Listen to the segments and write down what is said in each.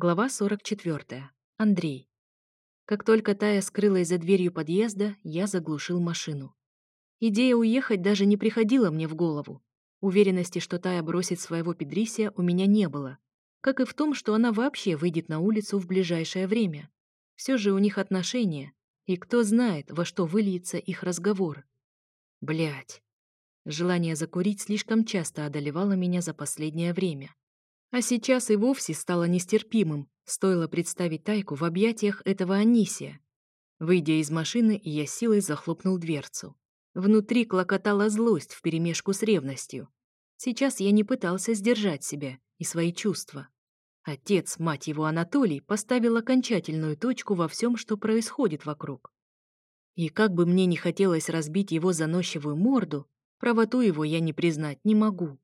Глава 44. Андрей. Как только Тая скрылась за дверью подъезда, я заглушил машину. Идея уехать даже не приходила мне в голову. Уверенности, что Тая бросит своего Педрисия, у меня не было. Как и в том, что она вообще выйдет на улицу в ближайшее время. Все же у них отношения, и кто знает, во что выльется их разговор. Блять. Желание закурить слишком часто одолевало меня за последнее время. А сейчас и вовсе стало нестерпимым, стоило представить Тайку в объятиях этого Анисия. Выйдя из машины, я силой захлопнул дверцу. Внутри клокотала злость вперемешку с ревностью. Сейчас я не пытался сдержать себя и свои чувства. Отец, мать его Анатолий, поставил окончательную точку во всем, что происходит вокруг. И как бы мне не хотелось разбить его заносчивую морду, правоту его я не признать не могу.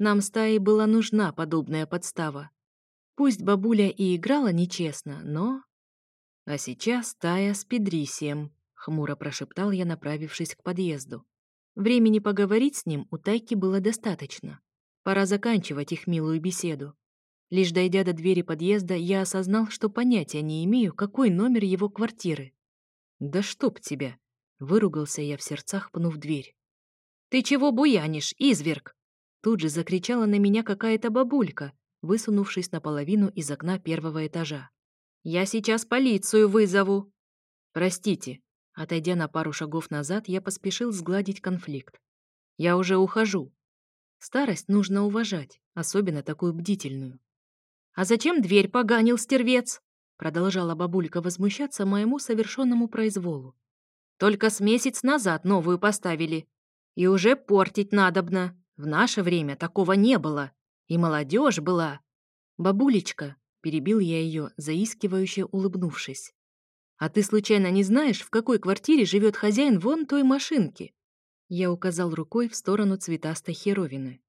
Нам стае была нужна подобная подстава. Пусть бабуля и играла нечестно, но... А сейчас стая с Педрисием, хмуро прошептал я, направившись к подъезду. Времени поговорить с ним у Тайки было достаточно. Пора заканчивать их милую беседу. Лишь дойдя до двери подъезда, я осознал, что понятия не имею, какой номер его квартиры. «Да чтоб тебя!» — выругался я в сердцах, пнув дверь. «Ты чего буянишь, изверг?» Тут же закричала на меня какая-то бабулька, высунувшись наполовину из окна первого этажа. «Я сейчас полицию вызову!» «Простите». Отойдя на пару шагов назад, я поспешил сгладить конфликт. «Я уже ухожу». Старость нужно уважать, особенно такую бдительную. «А зачем дверь поганил, стервец?» Продолжала бабулька возмущаться моему совершенному произволу. «Только с месяц назад новую поставили. И уже портить надобно. В наше время такого не было. И молодежь была. Бабулечка, перебил я ее, заискивающе улыбнувшись. «А ты случайно не знаешь, в какой квартире живет хозяин вон той машинки?» Я указал рукой в сторону цветастой херовины.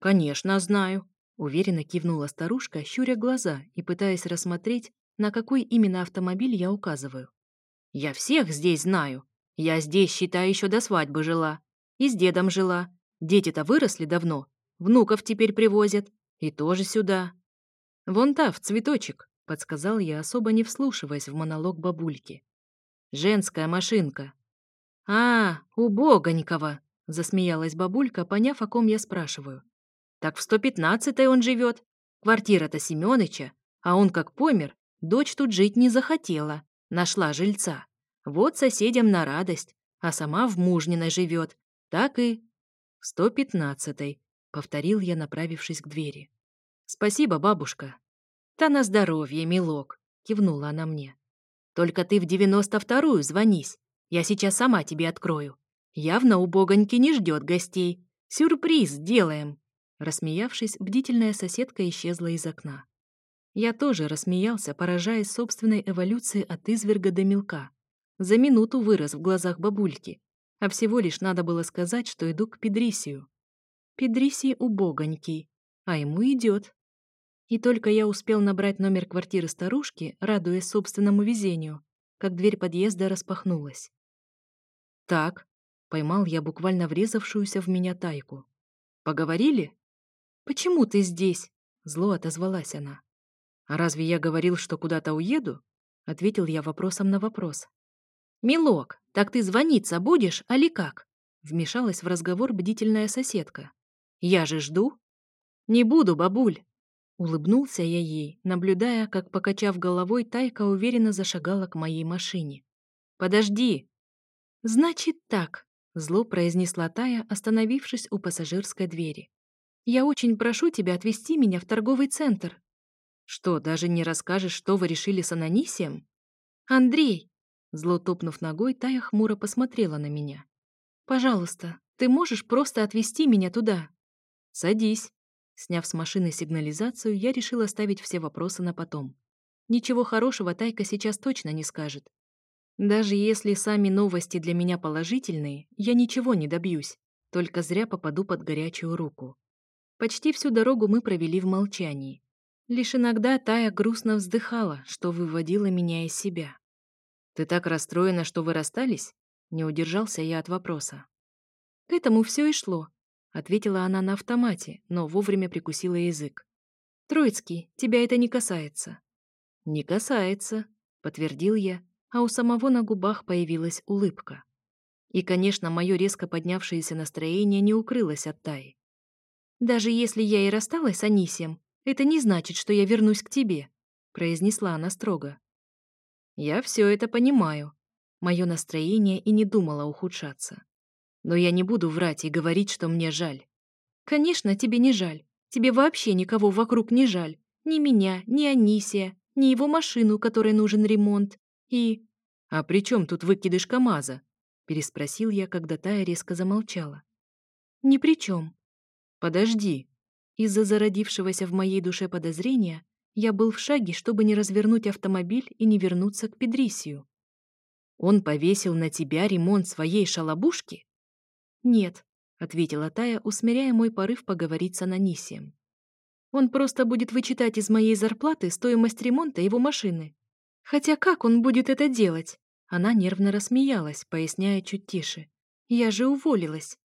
«Конечно, знаю», — уверенно кивнула старушка, щуря глаза и пытаясь рассмотреть, на какой именно автомобиль я указываю. «Я всех здесь знаю. Я здесь, считай, еще до свадьбы жила. И с дедом жила. Дети-то выросли давно, внуков теперь привозят, и тоже сюда. Вон та, в цветочек, подсказал я, особо не вслушиваясь в монолог бабульки. Женская машинка. А, убогонького, засмеялась бабулька, поняв, о ком я спрашиваю. Так в 115-й он живет. Квартира-то Семёныча, а он как помер, дочь тут жить не захотела, нашла жильца. Вот соседям на радость, а сама в мужниной живет. Так и сто пятнадцатой», — повторил я, направившись к двери. «Спасибо, бабушка». Та на здоровье, милок», — кивнула она мне. «Только ты в девяносто вторую звонись. Я сейчас сама тебе открою. Явно у Богоньки не ждет гостей. Сюрприз делаем. Рассмеявшись, бдительная соседка исчезла из окна. Я тоже рассмеялся, поражаясь собственной эволюции от изверга до мелка. За минуту вырос в глазах бабульки, а всего лишь надо было сказать, что иду к Педрисию. Педрисий убогонький, а ему идет. И только я успел набрать номер квартиры старушки, радуясь собственному везению, как дверь подъезда распахнулась. «Так», — поймал я буквально врезавшуюся в меня тайку. «Поговорили?» «Почему ты здесь?» — зло отозвалась она. «А разве я говорил, что куда-то уеду?» — ответил я вопросом на вопрос, «Милок, так ты звониться будешь, али как?» Вмешалась в разговор бдительная соседка. «Я же жду». «Не буду, бабуль». Улыбнулся я ей, наблюдая, как, покачав головой, Тайка уверенно зашагала к моей машине. «Подожди!» «Значит так», — зло произнесла Тая, остановившись у пассажирской двери. «Я очень прошу тебя отвезти меня в торговый центр». «Что, даже не расскажешь, что вы решили с Ананисием?» «Андрей, Зло топнув ногой, Тая хмуро посмотрела на меня. «Пожалуйста, ты можешь просто отвезти меня туда?» «Садись». Сняв с машины сигнализацию, я решила оставить все вопросы на потом. Ничего хорошего Тайка сейчас точно не скажет. Даже если сами новости для меня положительные, я ничего не добьюсь, только зря попаду под горячую руку. Почти всю дорогу мы провели в молчании. Лишь иногда Тая грустно вздыхала, что выводило меня из себя. Ты так расстроена, что вы расстались? Не удержался я от вопроса. К этому все и шло, ответила она на автомате, но вовремя прикусила язык. Троицкий, тебя это не касается. Не касается, подтвердил я, а у самого на губах появилась улыбка. И, конечно, мое резко поднявшееся настроение не укрылось от Таи. «Даже если я и рассталась с Анисием, это не значит, что я вернусь к тебе», — произнесла она строго. Я все это понимаю. Мое настроение и не думало ухудшаться. Но я не буду врать и говорить, что мне жаль. Конечно, тебе не жаль. Тебе вообще никого вокруг не жаль. Ни меня, ни Анисия, ни его машину, которой нужен ремонт. И... «А при чем тут выкидыш КамАЗа?» — переспросил я, когда Тая резко замолчала. «Ни при чем». «Подожди». Из-за зародившегося в моей душе подозрения я был в шаге, чтобы не развернуть автомобиль и не вернуться к Педрисию. Он повесил на тебя ремонт своей шалобушки? Нет, ответила Тая, усмиряя мой порыв поговорить с Ананисием. Он просто будет вычитать из моей зарплаты стоимость ремонта его машины. Хотя как он будет это делать? Она нервно рассмеялась, поясняя чуть тише. «Я же уволилась».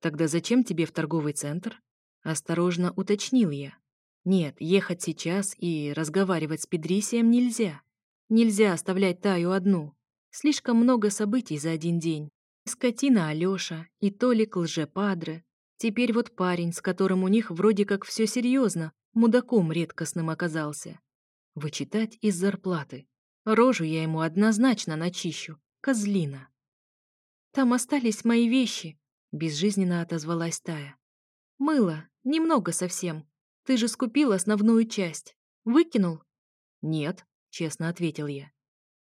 «Тогда зачем тебе в торговый центр?» Осторожно уточнил я. Нет, ехать сейчас и разговаривать с Педрисием нельзя. Нельзя оставлять Таю одну. Слишком много событий за один день. Скотина Алёша, и Толик лжепадре. Теперь вот парень, с которым у них вроде как все серьезно, мудаком редкостным оказался. Вычитать из зарплаты. Рожу я ему однозначно начищу. Козлина. «Там остались мои вещи», — безжизненно отозвалась Тая. «Мыло, немного совсем. Ты же скупил основную часть. Выкинул?» «Нет», — честно ответил я.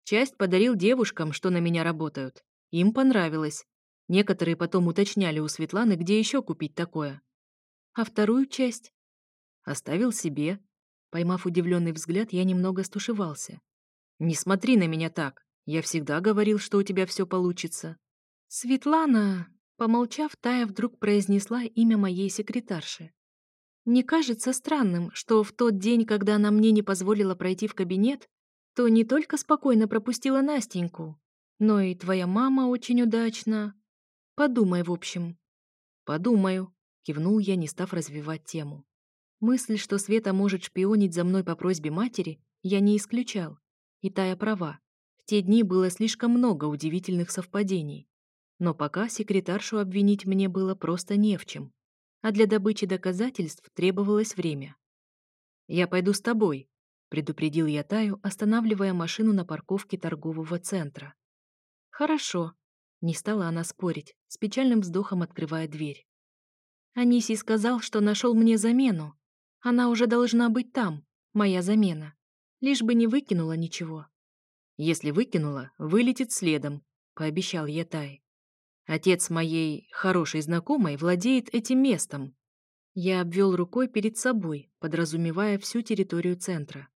«Часть подарил девушкам, что на меня работают. Им понравилось. Некоторые потом уточняли у Светланы, где еще купить такое. А вторую часть?» «Оставил себе». Поймав удивленный взгляд, я немного стушевался. «Не смотри на меня так. Я всегда говорил, что у тебя все получится». «Светлана...» Помолчав, Тая вдруг произнесла имя моей секретарши. Не кажется странным, что в тот день, когда она мне не позволила пройти в кабинет, то не только спокойно пропустила Настеньку, но и твоя мама очень удачно. Подумай, в общем». «Подумаю», — кивнул я, не став развивать тему. Мысль, что Света может шпионить за мной по просьбе матери, я не исключал. И Тая права. В те дни было слишком много удивительных совпадений. Но пока секретаршу обвинить мне было просто не в чем а для добычи доказательств требовалось время. «Я пойду с тобой», — предупредил я Таю, останавливая машину на парковке торгового центра. «Хорошо», — не стала она спорить, с печальным вздохом открывая дверь. «Аниси сказал, что нашел мне замену. Она уже должна быть там, моя замена. Лишь бы не выкинула ничего». «Если выкинула, вылетит следом», — пообещал я Тай. Отец моей хорошей знакомой владеет этим местом. Я обвел рукой перед собой, подразумевая всю территорию центра.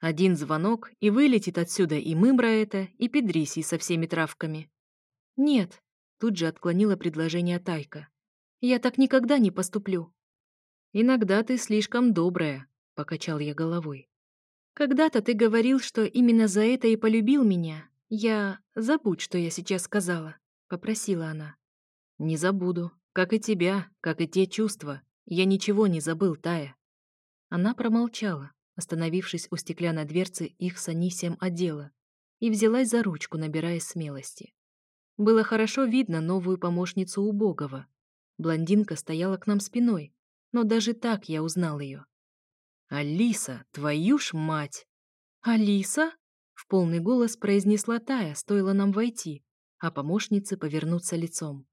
Один звонок, и вылетит отсюда и мымра это, и педрисий со всеми травками. Нет, тут же отклонила предложение Тайка. Я так никогда не поступлю. Иногда ты слишком добрая, покачал я головой. Когда-то ты говорил, что именно за это и полюбил меня. Я... Забудь, что я сейчас сказала попросила она. «Не забуду. Как и тебя, как и те чувства. Я ничего не забыл, Тая». Она промолчала, остановившись у стеклянной дверцы их с Анисием отдела, и взялась за ручку, набирая смелости. Было хорошо видно новую помощницу убогого. Блондинка стояла к нам спиной, но даже так я узнал ее. «Алиса, твою ж мать!» «Алиса?» — в полный голос произнесла Тая, стоило нам войти а помощницы повернуться лицом.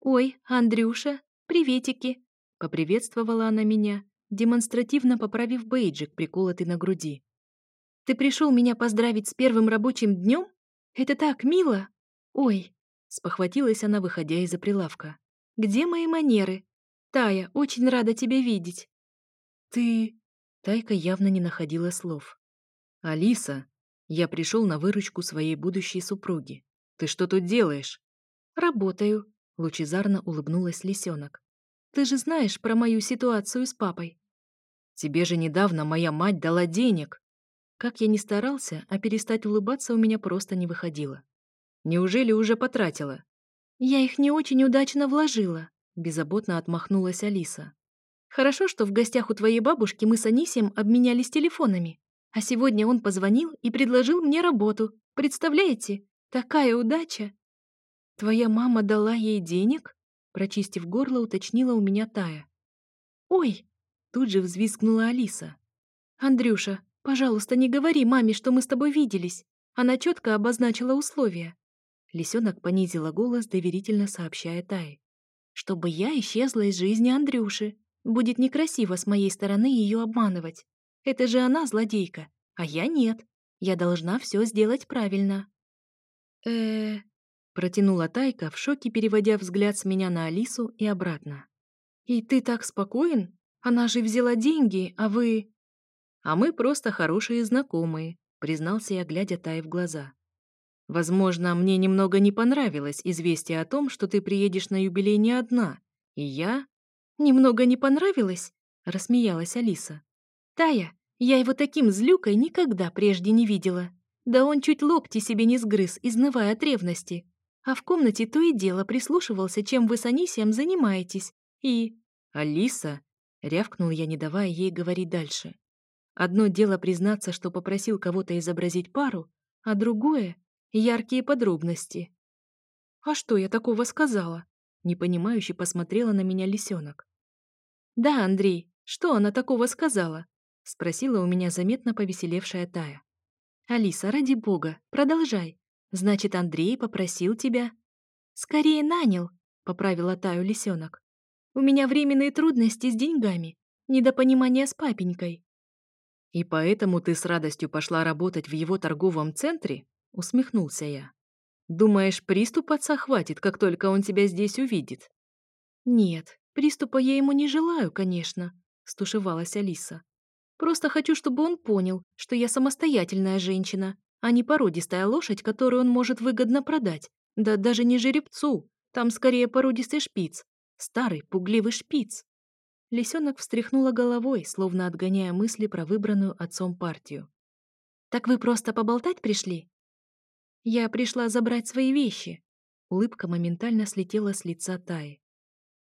«Ой, Андрюша, приветики!» — поприветствовала она меня, демонстративно поправив бейджик, приколотый на груди. «Ты пришел меня поздравить с первым рабочим днем? Это так мило! Ой!» — спохватилась она, выходя из-за прилавка. «Где мои манеры? Тая, очень рада тебя видеть!» «Ты...» — Тайка явно не находила слов. «Алиса!» — я пришел на выручку своей будущей супруги. Ты что тут делаешь?» «Работаю», — лучезарно улыбнулась лисенок. «Ты же знаешь про мою ситуацию с папой». «Тебе же недавно моя мать дала денег». Как я не старался, а перестать улыбаться у меня просто не выходило. «Неужели уже потратила?» «Я их не очень удачно вложила», — беззаботно отмахнулась Алиса. «Хорошо, что в гостях у твоей бабушки мы с Анисием обменялись телефонами. А сегодня он позвонил и предложил мне работу. Представляете? Такая удача!» «Твоя мама дала ей денег?» Прочистив горло, уточнила у меня Тая. «Ой!» — тут же взвизгнула Алиса. «Андрюша, пожалуйста, не говори маме, что мы с тобой виделись. Она четко обозначила условия». Лисенок понизила голос, доверительно сообщая Тае. «Чтобы я исчезла из жизни Андрюши. Будет некрасиво с моей стороны ее обманывать. Это же она злодейка, а я нет. Я должна все сделать правильно» э протянула Тайка в шоке, переводя взгляд с меня на Алису и обратно. «И ты так спокоен? Она же взяла деньги, а вы...» «А мы просто хорошие знакомые», — признался я, глядя Тай в глаза. «Возможно, мне немного не понравилось известие о том, что ты приедешь на юбилей не одна, и я...» «Немного не понравилось?» — рассмеялась Алиса. «Тая, я его таким злюкой никогда прежде не видела». Да он чуть локти себе не сгрыз, изнывая от ревности. А в комнате то и дело прислушивался, чем вы с Анисием занимаетесь. И... «Алиса!» — рявкнул я, не давая ей говорить дальше. Одно дело признаться, что попросил кого-то изобразить пару, а другое — яркие подробности. «А что я такого сказала?» — непонимающе посмотрела на меня лисенок. «Да, Андрей, что она такого сказала?» — спросила у меня заметно повеселевшая Тая. «Алиса, ради бога, продолжай. Значит, Андрей попросил тебя...» «Скорее нанял», — поправила Таю лисенок. «У меня временные трудности с деньгами, недопонимание с папенькой». «И поэтому ты с радостью пошла работать в его торговом центре?» — усмехнулся я. «Думаешь, приступ отца хватит, как только он тебя здесь увидит?» «Нет, приступа я ему не желаю, конечно», — стушевалась Алиса. Просто хочу, чтобы он понял, что я самостоятельная женщина, а не породистая лошадь, которую он может выгодно продать. Да даже не жеребцу, там скорее породистый шпиц. Старый, пугливый шпиц. Лисенок встряхнула головой, словно отгоняя мысли про выбранную отцом партию. «Так вы просто поболтать пришли?» «Я пришла забрать свои вещи». Улыбка моментально слетела с лица Таи.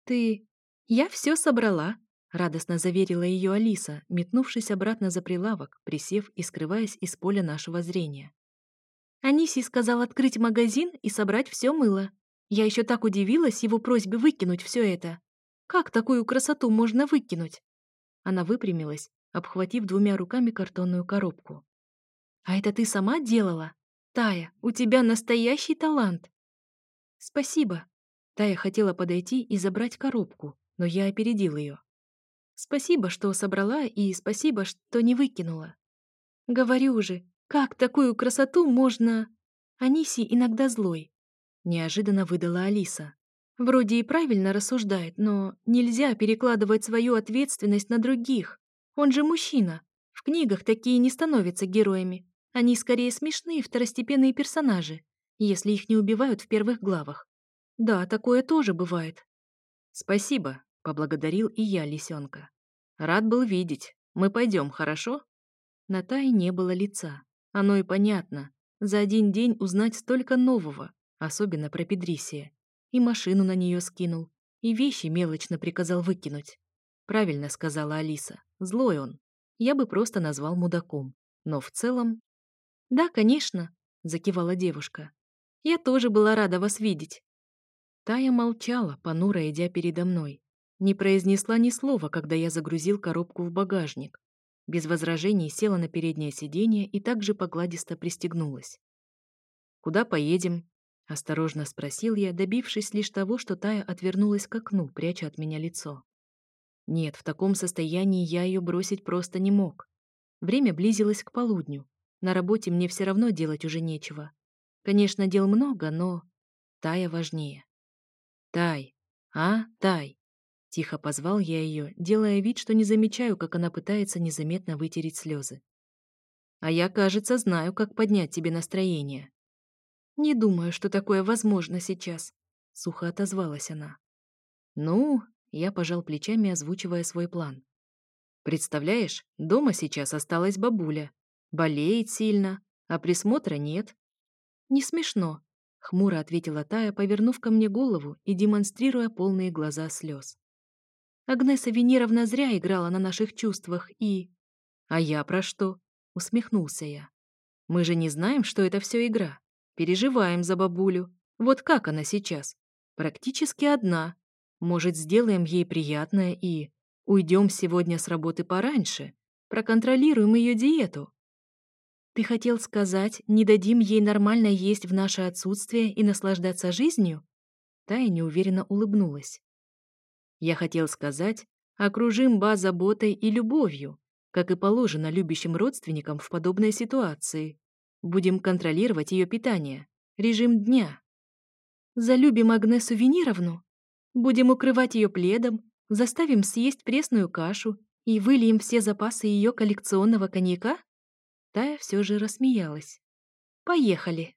«Ты... Я все собрала», Радостно заверила ее Алиса, метнувшись обратно за прилавок, присев и скрываясь из поля нашего зрения. Аниси сказал открыть магазин и собрать все мыло. Я еще так удивилась его просьбе выкинуть все это. Как такую красоту можно выкинуть? Она выпрямилась, обхватив двумя руками картонную коробку. «А это ты сама делала? Тая, у тебя настоящий талант!» «Спасибо!» Тая хотела подойти и забрать коробку, но я опередил ее. Спасибо, что собрала, и спасибо, что не выкинула. Говорю же, как такую красоту можно... Аниси иногда злой. Неожиданно выдала Алиса. Вроде и правильно рассуждает, но нельзя перекладывать свою ответственность на других. Он же мужчина. В книгах такие не становятся героями. Они скорее смешные второстепенные персонажи, если их не убивают в первых главах. Да, такое тоже бывает. Спасибо, Поблагодарил и я лисенка. Рад был видеть. Мы пойдем, хорошо? На Тае не было лица. Оно и понятно. За один день узнать столько нового, особенно про Педрисия. И машину на нее скинул, и вещи мелочно приказал выкинуть. Правильно сказала Алиса. Злой он. Я бы просто назвал мудаком. Но в целом... «Да, конечно», — закивала девушка. «Я тоже была рада вас видеть». Тая молчала, понуро идя передо мной. Не произнесла ни слова, когда я загрузил коробку в багажник. Без возражений села на переднее сиденье и также погладисто пристегнулась. «Куда поедем?» — осторожно спросил я, добившись лишь того, что Тая отвернулась к окну, пряча от меня лицо. Нет, в таком состоянии я ее бросить просто не мог. Время близилось к полудню. На работе мне все равно делать уже нечего. Конечно, дел много, но Тая важнее. «Тай! А, Тай!» Тихо позвал я ее, делая вид, что не замечаю, как она пытается незаметно вытереть слезы. «А я, кажется, знаю, как поднять тебе настроение». «Не думаю, что такое возможно сейчас», — сухо отозвалась она. «Ну...» — я пожал плечами, озвучивая свой план. «Представляешь, дома сейчас осталась бабуля. Болеет сильно, а присмотра нет». «Не смешно», — хмуро ответила Тая, повернув ко мне голову и демонстрируя полные глаза слез. Агнеса Венеровна зря играла на наших чувствах и... «А я про что?» — усмехнулся я. «Мы же не знаем, что это все игра. Переживаем за бабулю. Вот как она сейчас? Практически одна. Может, сделаем ей приятное и... Уйдем сегодня с работы пораньше. Проконтролируем ее диету». «Ты хотел сказать, не дадим ей нормально есть в наше отсутствие и наслаждаться жизнью?» Тая неуверенно улыбнулась. Я хотел сказать, окружим Ба заботой и любовью, как и положено любящим родственникам в подобной ситуации. Будем контролировать ее питание, режим дня. Залюбим Агнесу Венеровну, будем укрывать ее пледом, заставим съесть пресную кашу и выльем все запасы ее коллекционного коньяка? Тая все же рассмеялась. «Поехали!»